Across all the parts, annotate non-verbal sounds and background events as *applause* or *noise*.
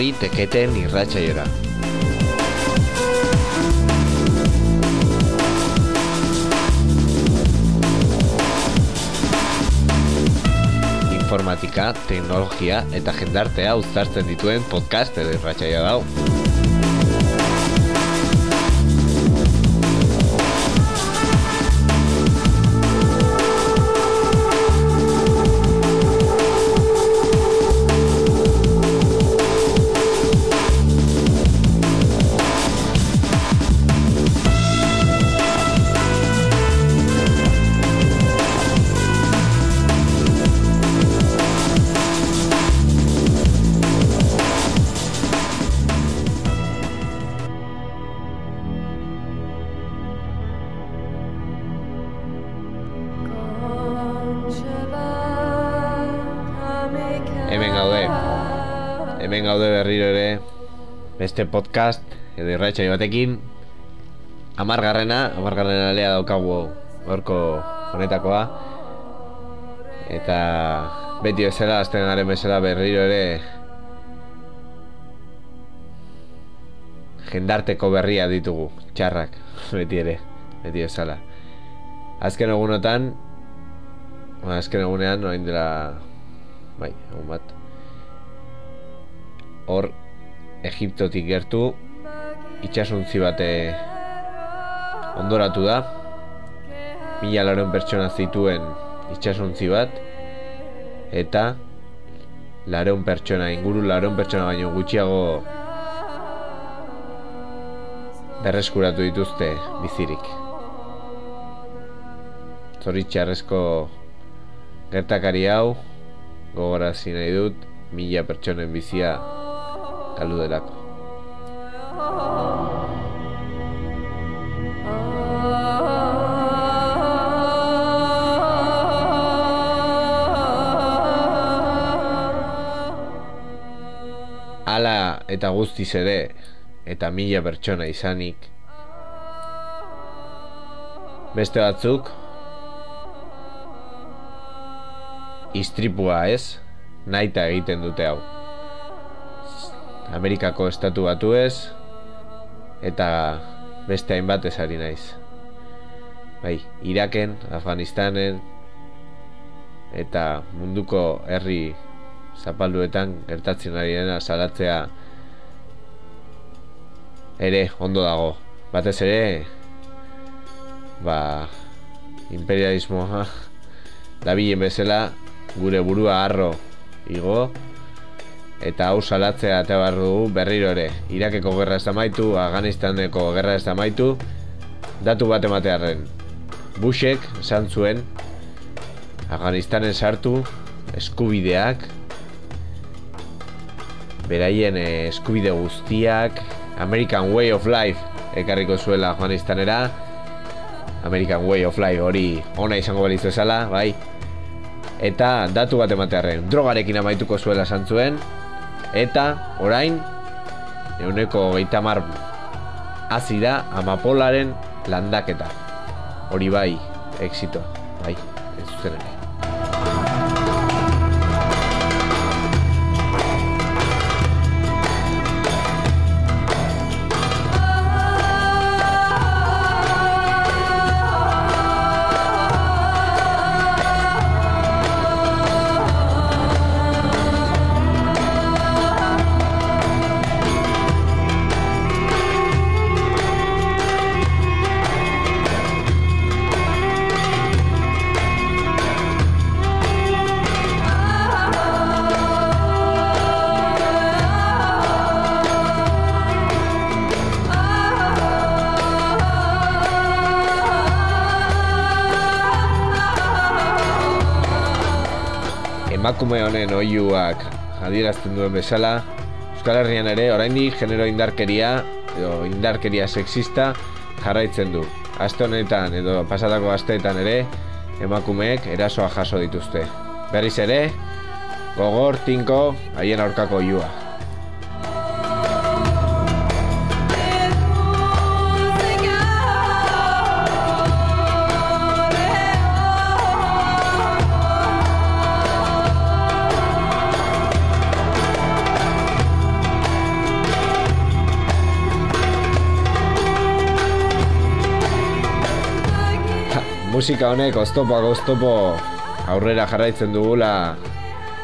etorri teketen irratxaiora. Informatika, teknologia eta jendartea uztartzen dituen podcast edo irratxaia dau. Beste podcast edo irratxai batekin. Amargarrena, amargarrena lea daukagu gorko honetakoa. Eta beti bezala, azten garen bezala berriro ere jendarteko berria ditugu, txarrak, *laughs* beti ere, beti bezala. Azken egunotan Ba, azken egunean, orain dela Bai, egun bat. Hor Egiptotik gertu Itxasuntzi bate Ondoratu da. Mila laron pertsona zituen Itxasuntzi bat Eta Laron pertsona, inguru laron pertsona baino gutxiago Berreskuratu dituzte Bizirik. Zoritxarrezko Gertakari hau Gogorazi nahi dut Mila pertsonen bizia Galdu delako Ala eta guztiz ere Eta mila pertsona izanik. Beste batzuk istripua ez naita egiten dute hau Amerikako estatu batu ez eta beste hainbat ezari naiz. Bai, Iraken, Afganistanen eta munduko herri zapalduetan gertatzen ari dena salatzea ere ondo dago. Batez ere ba imperialismoa dabilen bezala gure burua harro igo eta hau salatzea eta behar dugu berriro ere. Irakeko gerra ez amaitu, Afganistaneko gerra ez amaitu. Datu bat ematearen. Bushek esan zuen Afganistanen sartu eskubideak beraien eh, eskubide guztiak American Way of Life ekarriko zuela Afganistanera. American Way of Life hori ona izango balizu esala, bai. Eta datu bat ematearen. Drogarekin amaituko zuela santzuen eta orain euneko gaitamar azida amapolaren landaketa. Hori bai, exito bai, ez zuzen emakume honen oiuak adierazten duen bezala. Euskal Herrian ere oraindik genero indarkeria edo indarkeria sexista jarraitzen du. Aste honetan edo pasatako asteetan ere emakumeek erasoa jaso dituzte. Berriz ere, gogor, tinko, haien aurkako oiua musika honek oztopoak oztopo aurrera jarraitzen dugula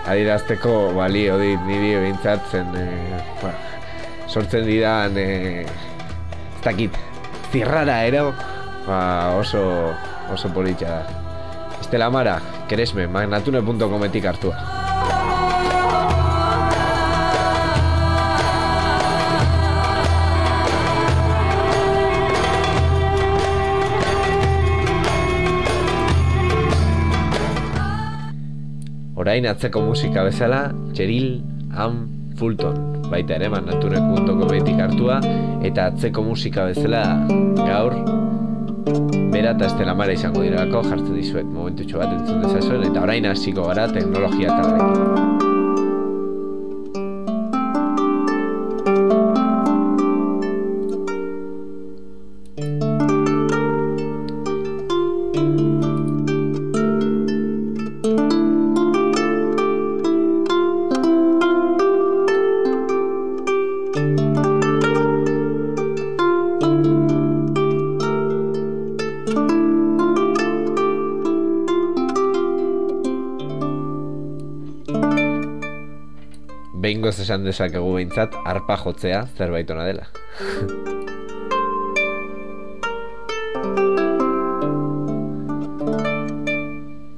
adirazteko balio dit niri bintzatzen e, ba, sortzen didan e, ez dakit zirrara ero ba, oso oso politxa da Estela Mara, keresme, magnatune.cometik hartua. Orain atzeko musika bezala, Cheryl Am Fulton, baita ere manaturek.com hartua, eta atzeko musika bezala gaur, bera eta estela mara izango dirako jartzen dizuet momentu bat entzun dezazuen, eta orain hasiko gara teknologia talarekin. Esan dezakegu behintzat arpa jotzea zerbait ona dela. *laughs*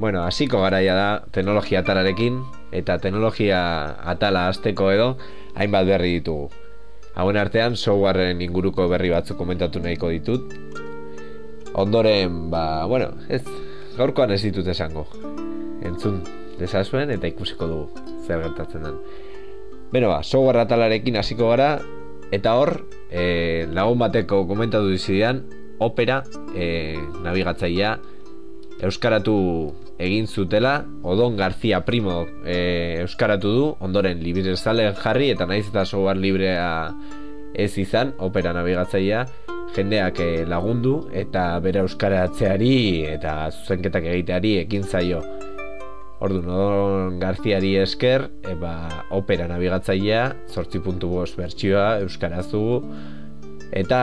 bueno, hasiko garaia da teknologia atalarekin eta teknologia atala hasteko edo hainbat berri ditugu. Hauen artean softwareen inguruko berri batzuk komentatu nahiko ditut. Ondoren, ba, bueno, ez gaurkoan ez ditut esango. Entzun desazuen eta ikusiko dugu zer gertatzen den. Beno ba, software atalarekin hasiko gara Eta hor, e, lagun bateko komentatu dizidean Opera e, nabigatzaia Euskaratu egin zutela Odon García Primo e, Euskaratu du Ondoren libre zalen jarri Eta naiz eta software librea ez izan Opera nabigatzaia Jendeak e, lagundu Eta bere euskaratzeari Eta zuzenketak egiteari ekin zaio Ordu, Nodon Garziari esker, eba, opera nabigatzailea, zortzi puntu bost bertxioa, euskaraz eta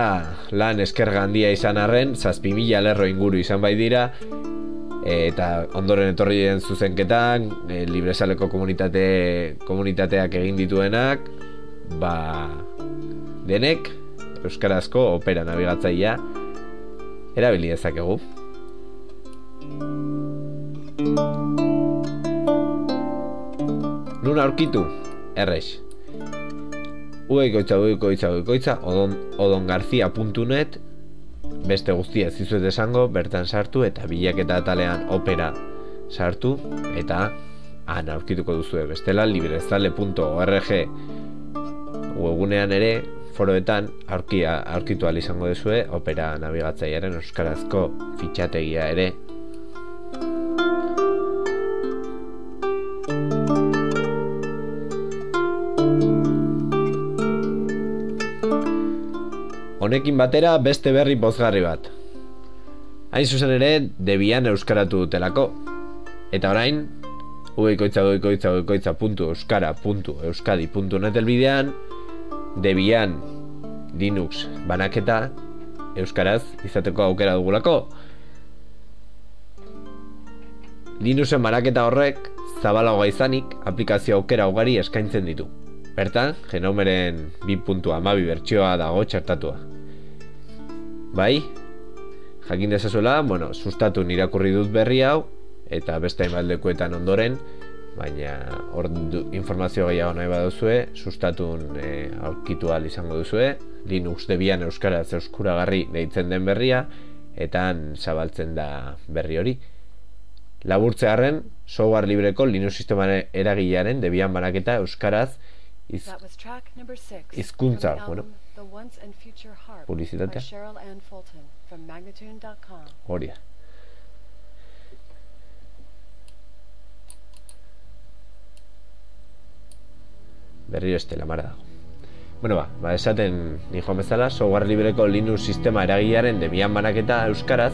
lan esker gandia izan arren, zazpi mila lerro inguru izan bai dira, eta ondoren etorri den zuzenketan, e, libresaleko komunitate, komunitateak egin dituenak, ba, denek, euskarazko opera nabigatzailea, erabili dezakegu. Nun aurkitu? Errex. Uekoitza, uekoitza, uekoitza, odon, odongarzia.net Beste guztia zizuet esango, bertan sartu eta bilaketa atalean opera sartu eta han aurkituko duzue. Bestela, librezale.org webunean ere, foroetan aurkia aurkitu izango duzue opera nabigatzaiaren euskarazko fitxategia ere Honekin batera beste berri bozgarri bat. Hain zuzen ere, debian euskaratu dutelako. Eta orain, ueikoitza, ueikoitza, ueikoitza, puntu, euskara, puntu, euskadi, puntu, netelbidean, debian Linux banaketa euskaraz izateko aukera dugulako. Linuxen banaketa horrek zabalagoa izanik aplikazio aukera ugari eskaintzen ditu. Bertan, genomeren 2.amabi bertsioa dago txartatua. Bai, jakin dezazuela, bueno, sustatu irakurri dut berri hau, eta beste hainbat ondoren, baina hor informazio gehiago nahi baduzue, sustatun e, aurkitu izango duzue, Linux debian euskaraz euskuragarri deitzen den berria, eta zabaltzen da berri hori. Laburtze harren, software libreko Linux sistemaren eragilearen debian banaketa euskaraz iz, izkuntza, bueno, publizitatea hori berri este la mara bueno ba, ba esaten ni joan bezala software libreko Linux sistema eragilearen debian banaketa euskaraz.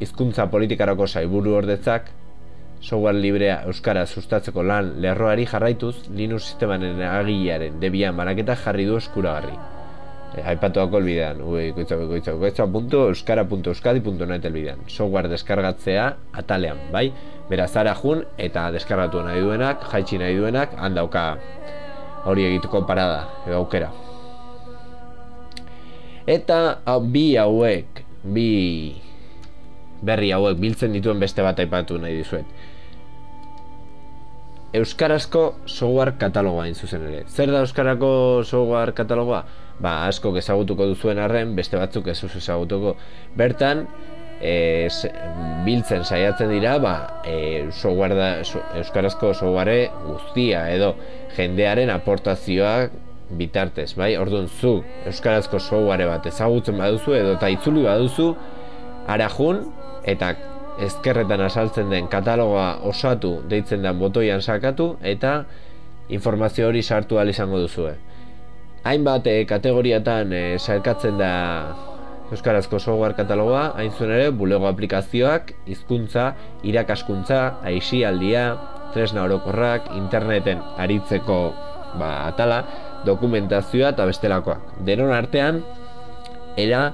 Hizkuntza politikarako saiburu ordetzak software librea euskara sustatzeko lan lerroari jarraituz Linux sistemaren agilearen debian banaketa jarri du eskuragarri. e, aipatuako elbidean euskara.euskadi.net elbidean software deskargatzea atalean, bai? Beraz, zara jun eta deskargatu nahi duenak, jaitsi nahi duenak, handauka hori egiteko parada, edo aukera. Eta bi hauek, bi berri hauek biltzen dituen beste bat aipatu nahi dizuet. Euskarazko software katalogoa zuzen ere. Zer da Euskarako software katalogoa? Ba, asko ezagutuko duzuen arren, beste batzuk ez ezagutuko. Bertan, e, biltzen saiatzen dira, ba, e, software da, Euskarazko software guztia, edo jendearen aportazioak bitartez, bai? Orduan, zu Euskarazko software bat ezagutzen baduzu, edo eta itzuli baduzu, arajun, eta ezkerretan asaltzen den kataloga osatu deitzen den botoian sakatu eta informazio hori sartu al izango duzue. Hainbat e, kategoriatan e, sarkatzen da Euskarazko software katalogoa, hain zuen ere, bulego aplikazioak, hizkuntza, irakaskuntza, aixialdia, tresna orokorrak, interneten aritzeko ba, atala, dokumentazioa eta bestelakoak. Denon artean, era,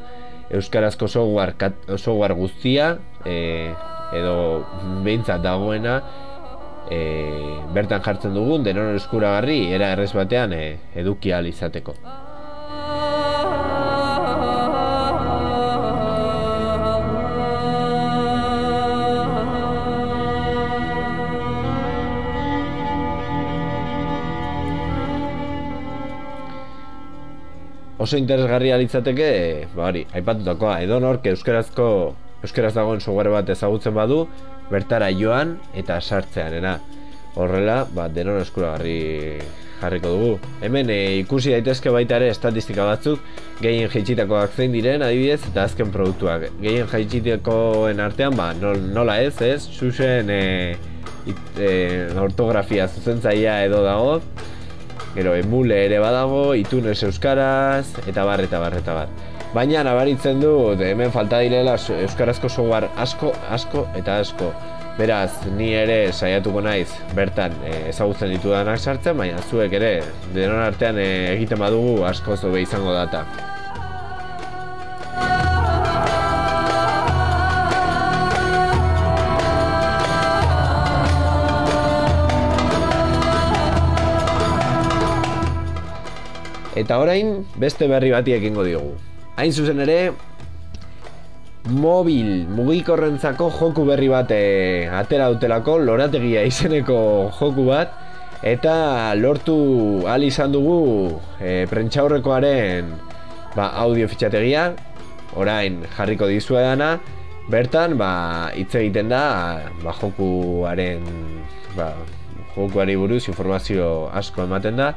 euskarazko software, kat, software guztia e, edo behintzat dagoena e, bertan jartzen dugun denon eskuragarri era errez batean e, eduki izateko. oso interesgarria litzateke, ba hori, aipatutakoa, edo nork euskarazko euskaraz dagoen software bat ezagutzen badu, bertara joan eta sartzean, era. Horrela, ba, denon eskuragarri jarriko dugu. Hemen e, ikusi daitezke baita ere estatistika batzuk gehien jaitsitakoak zein diren adibidez eta azken produktuak. Gehien jaitsitakoen artean, ba, nola ez, ez? Susen e, e, ortografia zuzentzaia edo dago, Gero, emule ere badago, itunez euskaraz, eta bar, eta bar, eta bar. Baina nabaritzen du, hemen falta direla euskarazko software asko, asko, eta asko. Beraz, ni ere saiatuko naiz bertan e, ezagutzen ditudanak sartzen, baina zuek ere denon artean e, egiten badugu asko zobe izango data. Eta orain beste berri bati ekingo diogu. Hain zuzen ere, mobil mugikorrentzako joku berri bat e, atera dutelako, lorategia izeneko joku bat, eta lortu al izan dugu e, prentxaurrekoaren ba, audio fitxategia, orain jarriko dizuedana, bertan ba, hitz egiten da ba, jokuaren ba, jokuari buruz informazio asko ematen da,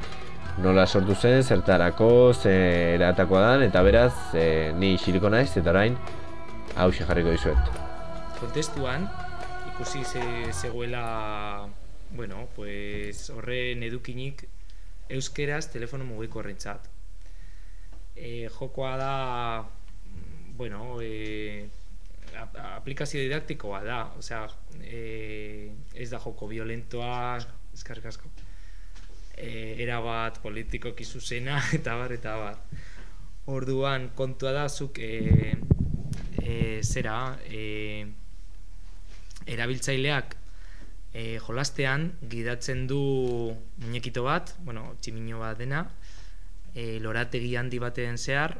nola sortu zen, zertarako, zeratakoa dan, eta beraz, e, ni xiriko naiz, eta orain, hau jarriko dizuet. Kontestuan, ikusi ze, zegoela, bueno, pues, horren edukinik euskeraz telefono mugiko horrentzat. E, jokoa da, bueno, e, aplikazio didaktikoa da, osea, e, ez da joko violentoa, eskarrik asko e, erabat politikoki zuzena *laughs* eta bar eta bar. Orduan kontua da zuk e, e, zera e, erabiltzaileak e, jolastean gidatzen du muñekito bat, bueno, tximino bat dena, e, lorategi handi baten zehar,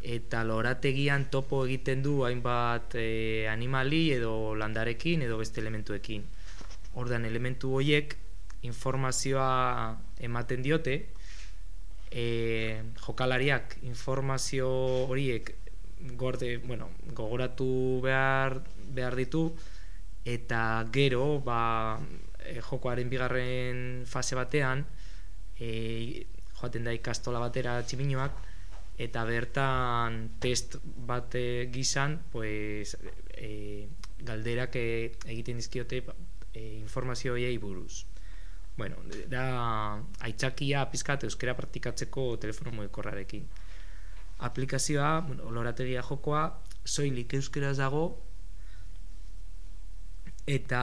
eta lorategian topo egiten du hainbat e, animali edo landarekin edo beste elementuekin. Ordan elementu horiek informazioa ematen diote e, jokalariak informazio horiek gorde, bueno, gogoratu behar, behar ditu eta gero ba, e, jokoaren bigarren fase batean e, joaten da ikastola batera tximinoak eta bertan test bate gizan pues, e, galderak e, egiten dizkiote e, informazio horiei buruz bueno, da aitzakia pizkat euskera praktikatzeko telefono mugikorrarekin. Aplikazioa, bueno, lorategia jokoa, soilik euskeraz dago, eta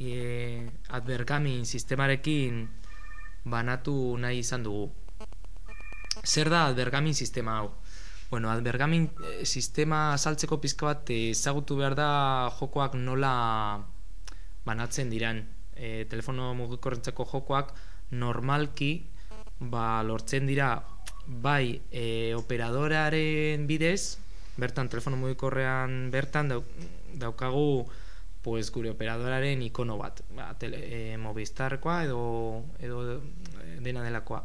e, adbergamin sistemarekin banatu nahi izan dugu. zer da bergamin sistema hau? Bueno, adbergamin eh, sistema saltzeko pizka bat ezagutu behar da jokoak nola banatzen diran. E, telefono mugikorrentzako jokoak normalki ba, lortzen dira bai e, operadoraren bidez, bertan telefono mugikorrean bertan daukagu pues, gure operadoraren ikono bat, ba, tele, e, Movistarkoa edo, edo dena delakoa.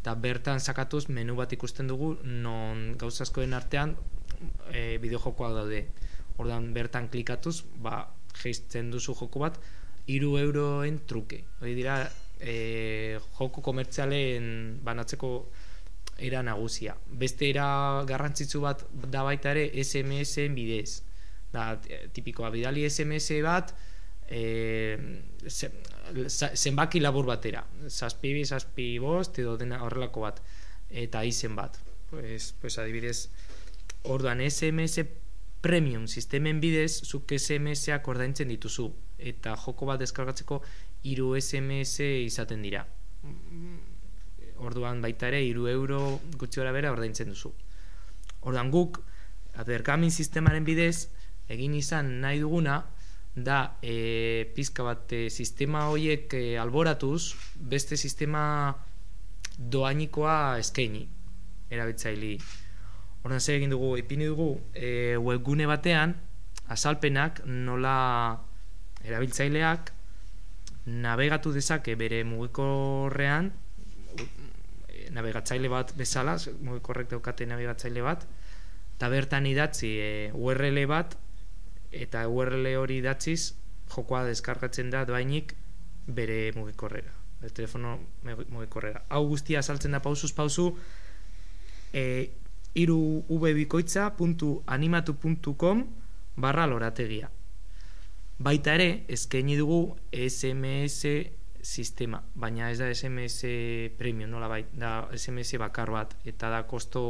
Eta bertan sakatuz menu bat ikusten dugu non gauzazkoen artean e, bideojokoak daude. Ordan bertan klikatuz ba, geizten duzu joko bat iru euroen truke. Hori dira e, joko komertzialen banatzeko era nagusia. Beste era garrantzitsu bat da baita ere SMS-en bidez. Da tipikoa bidali SMS bat e, zenbaki labur batera. Zazpi zazpi bost edo dena horrelako bat. Eta izen bat. Pues, pues adibidez orduan SMS premium sistemen bidez zuk SMS-ak ordaintzen dituzu eta joko bat deskargatzeko hiru SMS izaten dira. Orduan baita ere hiru euro gutxi gara bera ordaintzen duzu. Orduan guk aderkamin sistemaren bidez egin izan nahi duguna da e, pizka bat e, sistema horiek e, alboratuz beste sistema doainikoa eskaini erabiltzaili Horren zer egin dugu, ipini dugu e, webgune batean azalpenak nola erabiltzaileak navegatu dezake bere mugikorrean navegatzaile bat bezala mugikorrek daukate navegatzaile bat eta bertan idatzi e, URL bat eta URL hori datziz jokoa deskargatzen da doainik bere mugikorrera el telefono mugikorrera. Hau guztia saltzen da pausuz pausu e, iru ubikoitza.animatu.com barra lorategia baita ere eskaini dugu SMS sistema baina ez da SMS premium nola bai, da SMS bakar bat eta da kosto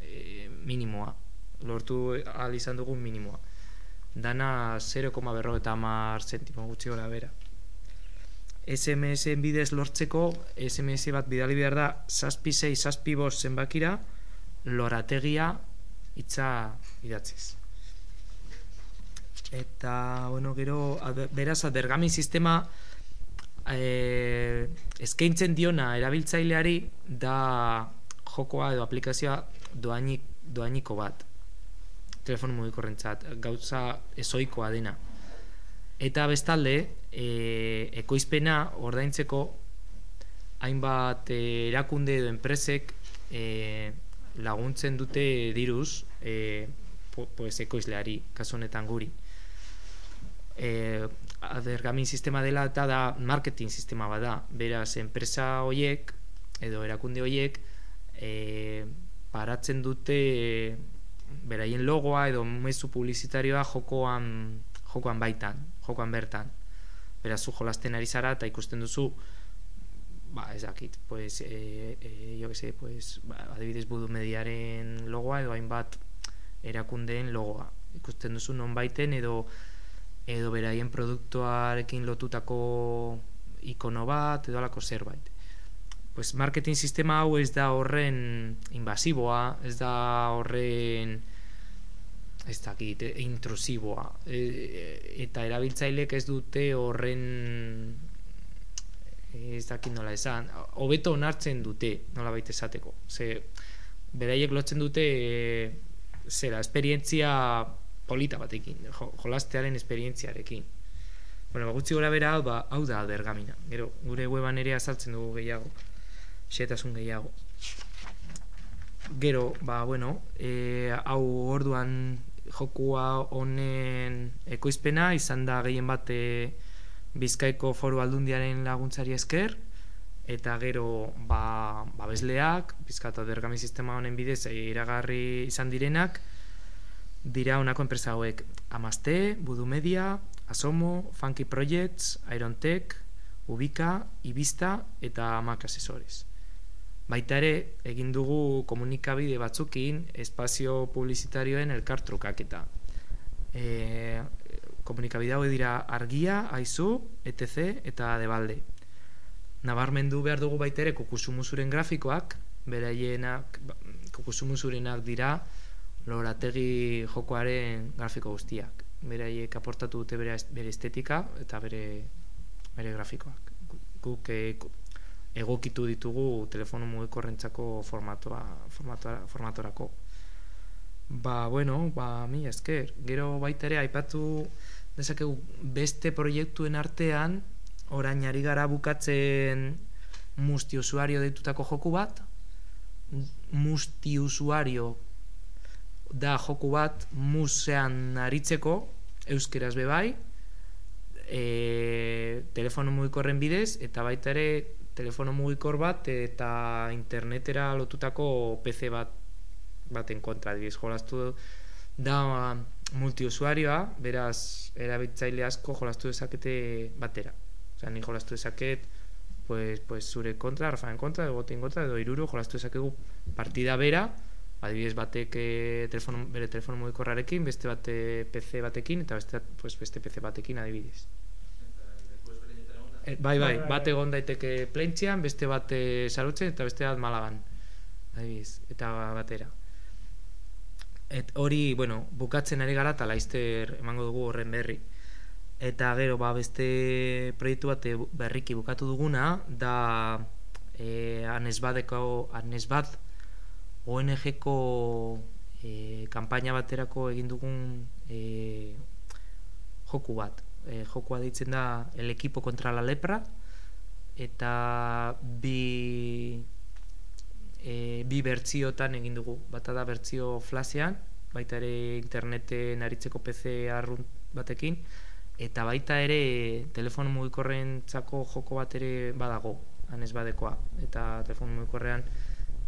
e, minimoa lortu al izan dugu minimoa dana 0,berro eta mar zentimo gutxi gora bera. SMS bidez lortzeko, SMS bat bidali behar da, saspi 6, saspi bost zenbakira, lorategia itza idatziz. Eta, bueno, gero, beraz, adergami sistema eh, eskaintzen diona erabiltzaileari da jokoa edo aplikazioa doainik, doainiko bat. Telefono mugikorrentzat gauza ezoikoa dena. Eta bestalde e, ekoizpena ordaintzeko hainbat e, erakunde edo enpresek e, laguntzen dute diruz e, pues, ekoizleari kasu honetan guri e, adergamin sistema dela eta da marketing sistema bada beraz enpresa hoiek edo erakunde hoiek e, paratzen dute beraien logoa edo mezu publizitarioa jokoan jokoan baitan, jokoan bertan. Beraz zu jolasten ari zara eta ikusten duzu ba, ez dakit, pues, e, e, jo que se, pues, ba, adibidez budu mediaren logoa edo hainbat erakundeen logoa. Ikusten duzu non baiten edo edo beraien produktuarekin lotutako ikono bat edo alako zerbait. Pues marketing sistema hau ez da horren invasiboa, ez da horren ez dakit, intrusiboa e, eta erabiltzailek ez dute horren ez dakit nola esan hobeto onartzen dute nola baita esateko ze beraiek lotzen dute e, zera, esperientzia polita batekin jolastearen esperientziarekin. Bueno, ba, gutxi gora bera ba, hau da aldergamina. Gero, gure weban ere azaltzen dugu gehiago xetasun gehiago. Gero, ba, bueno e, hau orduan jokua honen ekoizpena izan da gehien bat e, Bizkaiko foru aldundiaren laguntzari esker. Eta gero ba, babesleak Bizkata dergami sistema honen bidez e, iragarri izan direnak dira honako enpresa hauek Amaste, Budu Media, Asomo, Funky Projects, Iron Tech, Ubika, Ibista eta Mac Asesores. Baita ere, egin dugu komunikabide batzukin espazio publizitarioen elkartrukaketa. E, komunikabide hau dira argia, aizu, etc. eta debalde. Nabarmendu behar dugu baita ere kukusumuzuren grafikoak, beraienak, ba, kukusumuzurenak dira, lorategi jokoaren grafiko guztiak. Beraiek aportatu dute bere, bere estetika eta bere, bere grafikoak. Guk egokitu ditugu telefono mugikorrentzako formatua, formatua, formatorako. Ba, bueno, ba, mi esker. Gero baita ere, aipatu dezakegu beste proiektuen artean, orain ari gara bukatzen musti usuario ditutako joku bat, musti usuario da joku bat musean aritzeko euskeraz bebai e, telefono mugikorren bidez eta baita ere telefono mugikor bat eta internetera lotutako PC bat baten kontra dibiz jolastu da multiusuarioa beraz erabiltzaile asko jolastu dezakete batera. Osea ni jolastu dezaket pues, pues zure kontra, Rafaen kontra, egotin kontra, edo iruro jolastu dezakegu partida bera adibidez batek e, telefono, bere telefono mugikorrarekin, beste bate PC batekin eta beste, pues, beste PC batekin adibidez. E, bai, bai, bat egon daiteke plentzian, beste bat sarutzen eta beste bat malagan. Adibidez, eta batera. Et hori, bueno, bukatzen ari gara eta laizter emango dugu horren berri. Eta gero, ba, beste proiektu bat berriki bukatu duguna, da e, anesbadeko, anesbad, ONG-ko e, kanpaina baterako egin dugun e, joku bat. E, jokua ditzen da El equipo contra la lepra eta bi e, bi bertziotan egin dugu. Bata da bertzio flashean, baita ere interneten aritzeko PC arrunt batekin, eta baita ere telefono mugikorren txako joko bat ere badago, anez badekoa. Eta telefono mugikorrean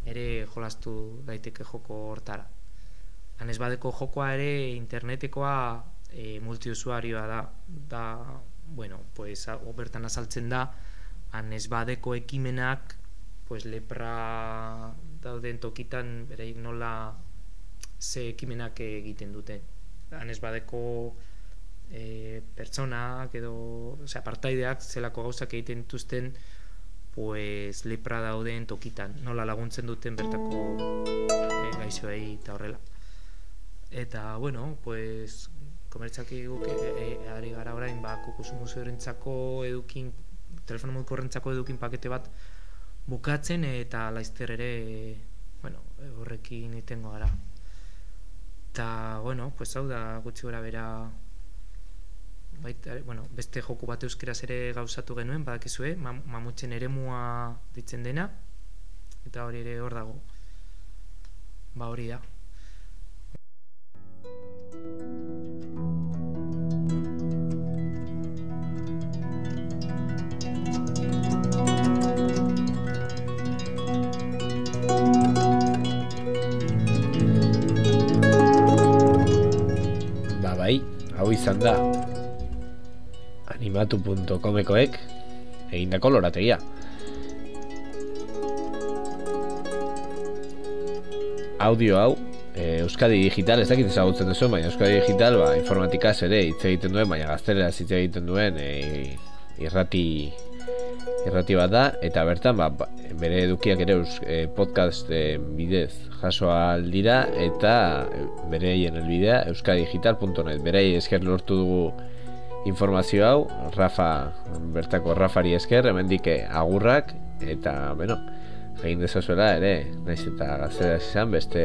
ere jolastu daiteke joko hortara. Hanez badeko jokoa ere internetekoa e, multiusuarioa da. Da, bueno, pues, obertan azaltzen da, hanez badeko ekimenak, pues, lepra dauden tokitan, bere nola ze ekimenak egiten dute. Hanez badeko e, pertsonak edo, ose, partaideak zelako gauzak egiten dituzten, pues lepra dauden tokitan, nola laguntzen duten bertako e, gaixoei eta horrela. Eta, bueno, pues, komertzaki guk e, ari gara orain, ba, kukusumu edukin, telefono mugu edukin pakete bat bukatzen eta laizter ere, bueno, horrekin itengo gara. Eta, bueno, pues hau da gutxi gora bera baita, bueno, beste joku bat euskeraz ere gauzatu genuen, badakizue, mamutzen eremua ditzen dena, eta hori ere hor dago. Ba hori da. Ba bai, hau izan da, animatu.comekoek egindako lorategia. Audio hau, e, Euskadi Digital, ez dakit ezagutzen duzu, baina Euskadi Digital, ba, informatikaz ere hitz egiten duen, baina gaztelera hitz egiten duen e, irrati irrati bat da, eta bertan, ba, ba bere edukiak ere e, podcast e, bidez jasoa aldira, eta bereien elbidea euskadigital.net, berei esker lortu dugu informazio hau, Rafa, bertako Rafari esker, hemendik agurrak, eta, bueno, egin dezazuela ere, naiz eta gazera izan beste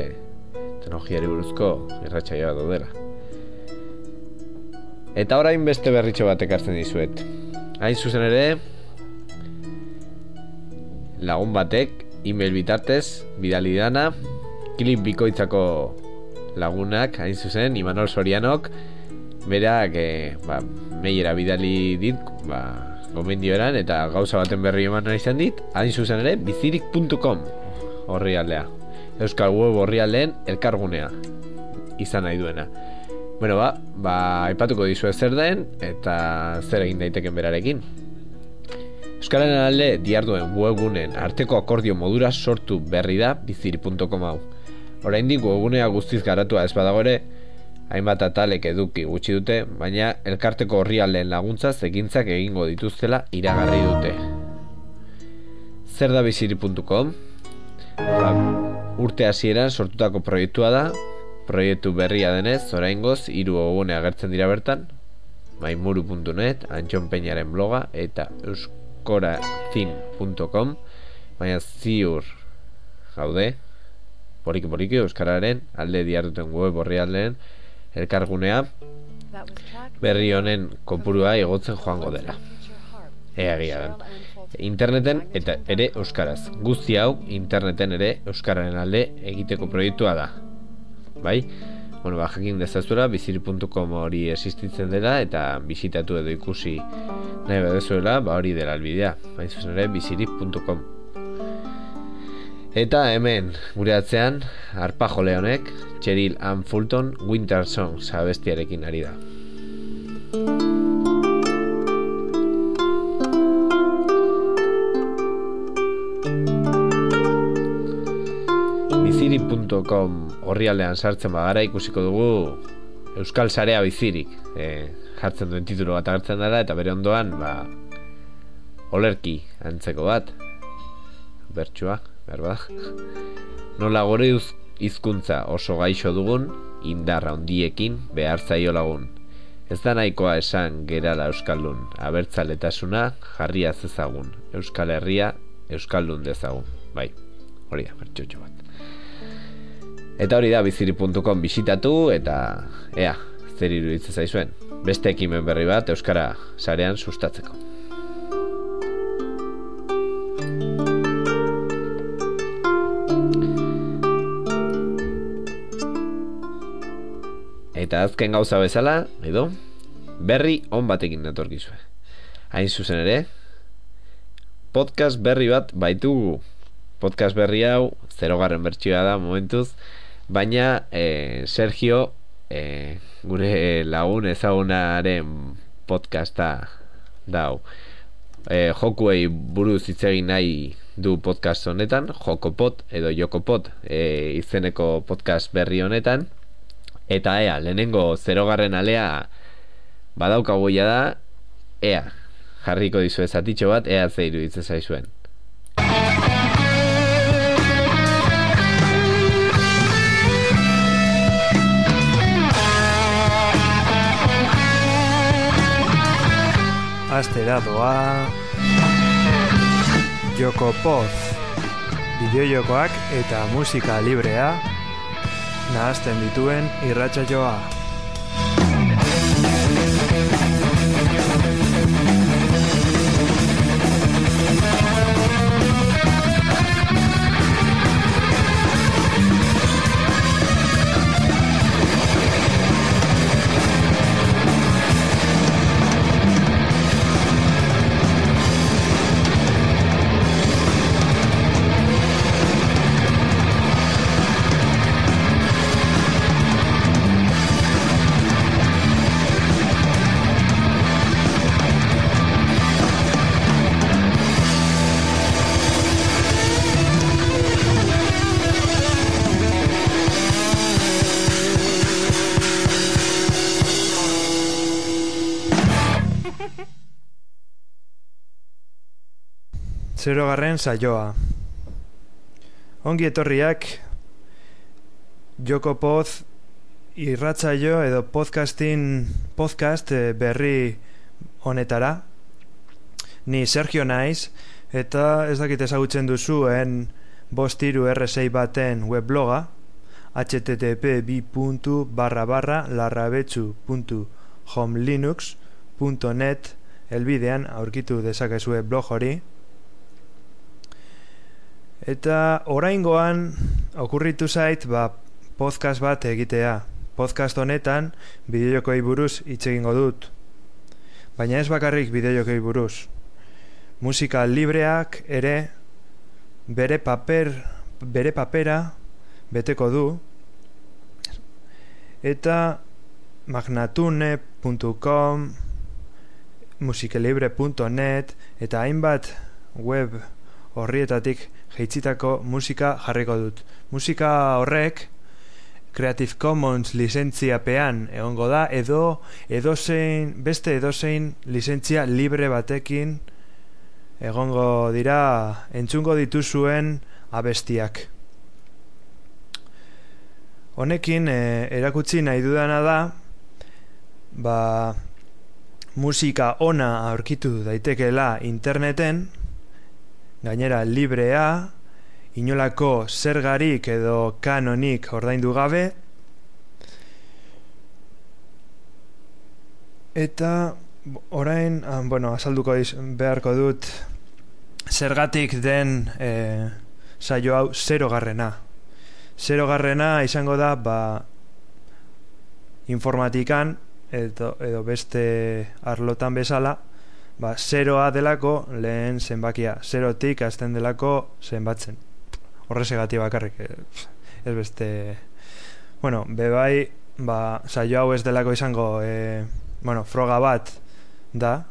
teknologiari buruzko irratxaioa daudela. Eta orain beste berritxo bat ekartzen dizuet. Hain zuzen ere, lagun batek, email bitartez, bidali dana, klip bikoitzako lagunak, hain zuzen, Imanol Sorianok, berak, e, ba, meiera bidali dit ba, gomendio eran eta gauza baten berri eman nahi izan dit hain zuzen ere bizirik.com horri aldea. Euskal web horri aldeen elkargunea izan nahi duena. Bueno ba, ba aipatuko dizu zer den eta zer egin daiteken berarekin. Euskalen alde diarduen webunen arteko akordio modura sortu berri da biziri.com hau. Oraindik webunea guztiz garatua ez badago ere, hainbat atalek eduki gutxi dute, baina elkarteko horrialen laguntza zekintzak egingo dituztela iragarri dute. Zer da biziri.com? ba, urte hasieran sortutako proiektua da, proiektu berria denez, oraingoz hiru ogune agertzen dira bertan, maimuru.net, Antxon Peñaren bloga eta euskorazin.com, baina ziur gaude, poliki poliki euskararen alde diartuten web horri aldeen elkargunea berri honen kopurua igotzen joango dela. Ea den. Interneten eta ere euskaraz. Guzti hau interneten ere euskararen alde egiteko proiektua da. Bai? Bueno, ba, jakin dezazura, biziri.com hori existitzen dela eta bisitatu edo ikusi nahi badezuela, ba hori dela albidea. Baina zuzen ere, biziri.com Eta hemen, gure atzean, arpa honek, Cheryl Ann Fulton, Winter Songs abestiarekin ari da. biziri.com horri aldean sartzen bagara ikusiko dugu Euskal Sarea bizirik. E, jartzen duen titulo bat agertzen dara eta bere ondoan ba, olerki antzeko bat. Bertxua, berba. Nola gore hizkuntza oso gaixo dugun indarra ondiekin behar zaio lagun. Ez da nahikoa esan gerala Euskaldun. Abertzaletasuna jarria zezagun. Euskal Herria Euskaldun dezagun. Bai, hori da, bertxotxo bat. Eta hori da biziri.com bisitatu eta ea, zer iruditzen zaizuen. Beste ekimen berri bat Euskara sarean sustatzeko. Eta azken gauza bezala, edo, berri on batekin netorkizue. Hain zuzen ere, podcast berri bat baitugu. Podcast berri hau, zerogarren bertsioa da momentuz, baina e, Sergio e, gure lagun ezagunaren podcasta dau e, jokuei buruz hitz egin nahi du podcast honetan jokopot edo jokopot e, izeneko podcast berri honetan eta ea, lehenengo zerogarren alea badaukagu da ea, jarriko dizu ezatitxo bat ea zeiru hitz zaizuen. Astera doa. Joko Poz. Bideojokoak eta musika librea Nahazten dituen irratxa Zero garren saioa. Ongi etorriak Joko Poz irratzaio edo podcastin podcast eh, berri honetara. Ni Sergio naiz eta ez dakit ezagutzen duzuen bostiru R6 baten webloga http bi puntu barra barra larrabetsu.homelinux.net elbidean aurkitu dezakezue blog hori Eta oraingoan okurritu zait ba, podcast bat egitea. Podcast honetan bideojokoi buruz hitz egingo dut. Baina ez bakarrik bideojokoi buruz. Musika libreak ere bere paper bere papera beteko du. Eta magnatune.com musikelibre.net eta hainbat web horrietatik jeitzitako musika jarriko dut. Musika horrek Creative Commons lizentziapean egongo da edo edozein, beste edozein lizentzia libre batekin egongo dira entzungo dituzuen abestiak. Honekin e, erakutsi nahi dudana da ba, musika ona aurkitu daitekeela interneten gainera librea inolako zergarik edo kanonik ordaindu gabe. Eta orain ah, bueno, azalduko iz, beharko dut zergatik den e, saio hau zero garrena zero garrena izango da ba, informatikan edo, edo beste arlotan bezala ba, zeroa delako lehen zenbakia. Zerotik azten delako zenbatzen. Horrezegati bakarrik eh, ez beste bueno, bebai ba, saio hau ez delako izango e, bueno, froga bat da.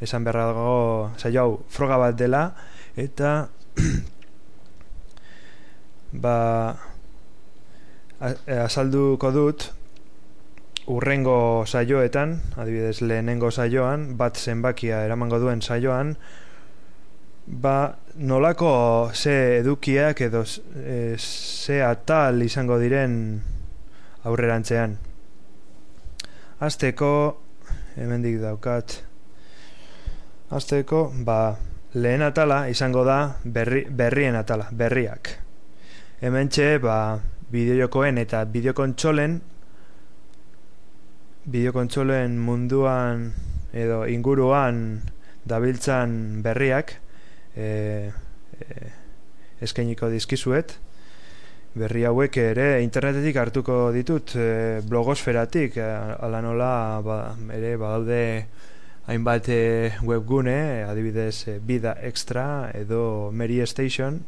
Esan berra dago saio hau froga bat dela eta *clears throat* ba eh, azalduko dut urrengo saioetan adibidez lehenengo saioan bat zenbakia eramango duen saioan ba, nolako ze edukiak edo e, ze atal izango diren aurrerantzean. Azteko, hemendik daukat, Azteko, ba, lehen atala izango da berri, berrien atala, berriak. Hemen txe, ba, bideojokoen eta bideokontsolen bideokontsolen munduan edo inguruan dabiltzan berriak, e, e, eskainiko dizkizuet. Berri hauek ere internetetik hartuko ditut e, blogosferatik ala nola ba, ere badaude hainbat e, webgune adibidez e, bida extra edo Mary Station.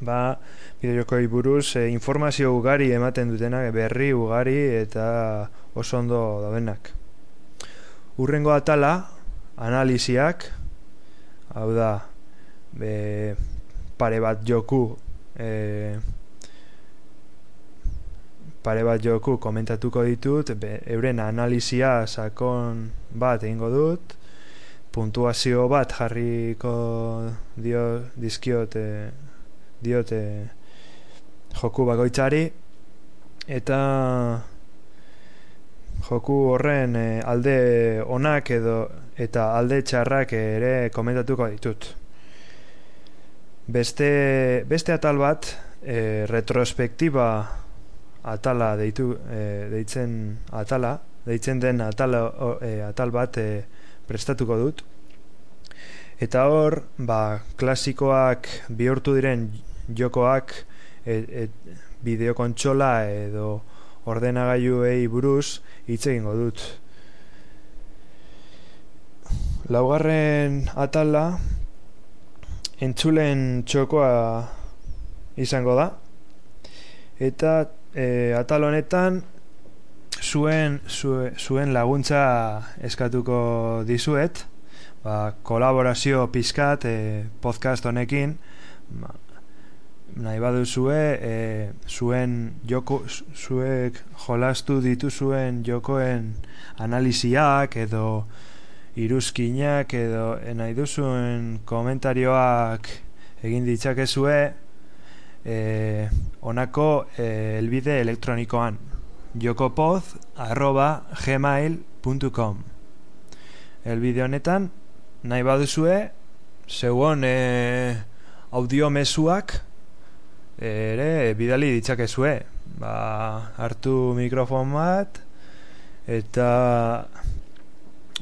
Ba bideokoi buruz e, informazio ugari ematen dutenak berri ugari eta oso ondo daudenak. Urrengo atala analiziak hau da be, pare bat joku e, pare bat joku komentatuko ditut be, euren analizia sakon bat egingo dut puntuazio bat jarriko dio dizkiote diote joku bakoitzari eta joku horren e, alde onak edo eta alde txarrak ere komentatuko ditut. Beste, beste atal bat, e, retrospektiba atala deitu, e, deitzen atala, deitzen den atala, e, atal bat e, prestatuko dut. Eta hor, ba, klasikoak bihurtu diren jokoak e, e, bideokontsola edo ordenagailuei buruz hitz egingo dut. Laugarren atala entzulen txokoa izango da. Eta e, atal honetan zuen, zuen laguntza eskatuko dizuet. Ba, kolaborazio pizkat e, podcast honekin. Ba, nahi baduzue e, zuen joko zuek jolastu dituzuen jokoen analiziak edo iruzkinak edo eh, nahi duzuen komentarioak egin ditzakezue e, onako e, elbide elektronikoan. jokopoz arroba gmail.com elbide honetan nahi baduzue zeuon e, audio mesuak ere bidali ditzakezue. Ba, hartu mikrofon bat eta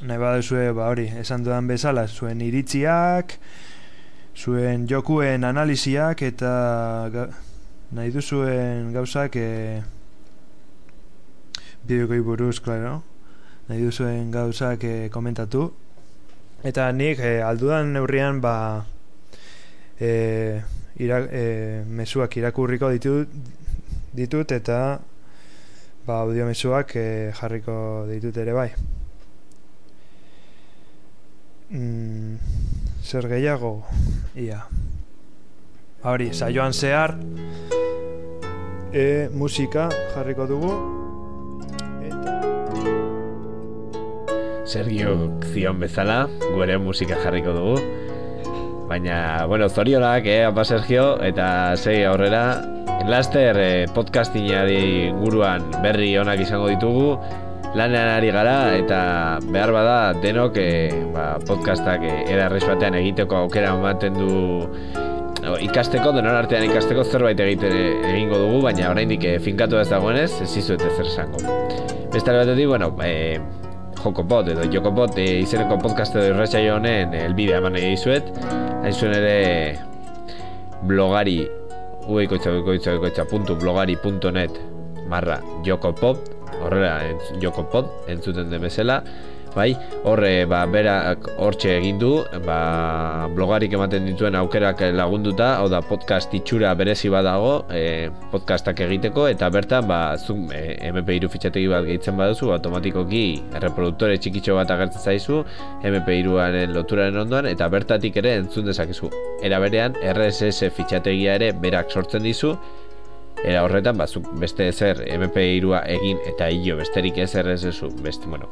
nahi baduzue ba hori esan dudan bezala zuen iritziak zuen jokuen analiziak eta ga, nahi duzuen gauzak e, bideokoi buruz, klaro. Nahi duzuen gauzak e, komentatu. Eta nik e, aldudan neurrian ba e, ira, e, mesuak irakurriko ditut, ditut eta ba audio mesuak e, jarriko ditut ere bai. Mm, zer gehiago? Ia. Hori, saioan zehar. E, musika jarriko dugu. Eta Sergio zion bezala gure musika jarriko dugu Baina, bueno, zorionak, eh, apa Sergio, eta segi aurrera. Laster eh, podcastingari guruan berri onak izango ditugu, lanean ari gara, eta behar bada denok eh, ba, podcastak eh, era batean egiteko aukera ematen du ikasteko, denon artean ikasteko zerbait egiten egingo dugu, baina oraindik eh, finkatu ez dagoenez, ez izuet ezer esango. Beste batetik, bueno, eh, Jokopot edo Jokopot e, izeneko podcast edo irratxaio honen elbidea eman nahi dizuet hain zuen ere blogari ueikoitza ueikoitza ueikoitza puntu blogari marra Jokopot horrela entz, Jokopot entzuten den bezala bai, horre, ba, berak hortxe egin du, ba, blogarik ematen dituen aukerak lagunduta, hau da podcast itxura berezi badago, e, podcastak egiteko, eta bertan, ba, zuk e, MP3 fitxategi bat gehitzen baduzu, automatikoki reproduktore txikitxo bat agertzen zaizu, MP3aren loturaren ondoan, eta bertatik ere entzun dezakezu. Era berean, RSS fitxategia ere berak sortzen dizu, Era horretan, bazuk beste ezer MP3a egin eta hilo besterik ez RSS-u, beste, bueno,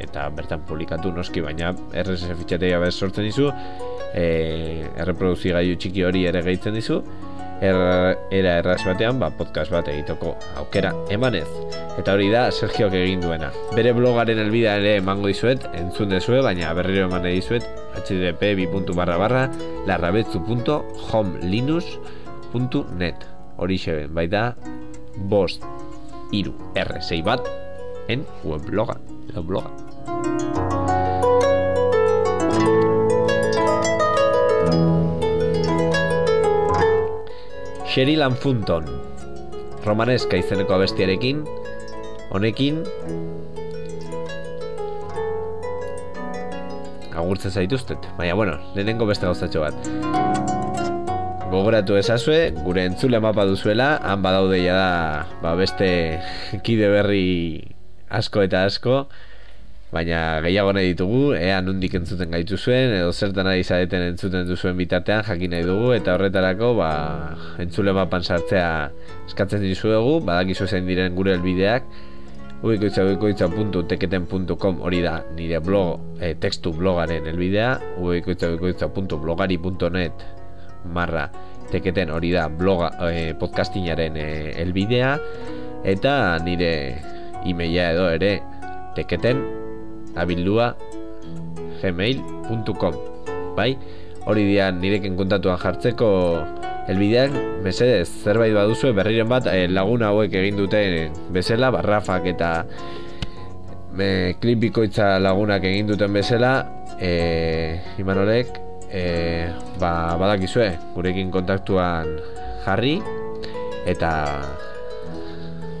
eta bertan publikatu noski baina RSS fitxategia bez sortzen dizu e, erreproduzi gaiu txiki hori ere gehitzen dizu. Er, era erraz batean ba, podcast bat egiteko aukera emanez. Eta hori da Sergioak egin duena. Bere blogaren elbida ere emango dizuet entzun dezue baina berriro eman dizuet http bi.barra barra larrabetzu.homelinus.net hori xeben, bai da bost iru R6 bat en webloga, webloga. Sherilan Funton Romaneska izeneko abestiarekin Honekin Agurtzen zaituztet. Baina bueno, lehenengo beste gauzatxo bat. Gogoratu ezazue, gure entzule mapa duzuela Han badaude da ba, beste kide berri asko eta asko baina gehiago nahi ditugu, ea nundik entzuten gaitu zuen, edo zertan ari zaeten entzuten duzuen bitartean jakin nahi dugu, eta horretarako, ba, entzule mapan sartzea eskatzen dizuegu, badakizu zein diren gure elbideak, uikoitza uikoitza.teketen.com hori da nire blog, e, textu blogaren elbidea, uikoitza uikoitza.blogari.net marra teketen hori da bloga, e, podcastingaren e, elbidea, eta nire emaila edo ere teketen abildua gmail.com bai hori dian nireken kontatuan jartzeko elbidean mesedez zerbait baduzu berriren bat eh, laguna hauek egin duten bezala barrafak eta me, klipikoitza lagunak egin duten bezala e, Imanolek e, ba, badakizue gurekin kontaktuan jarri eta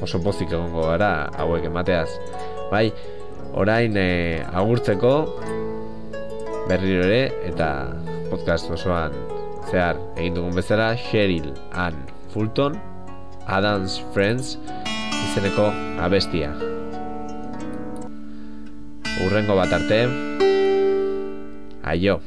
oso pozik egongo gara hauek emateaz. Bai, orain e, agurtzeko berriro ere eta podcast osoan zehar egin dugun bezala Cheryl Ann Fulton Adams Friends izeneko abestia. Urrengo bat arte Aio.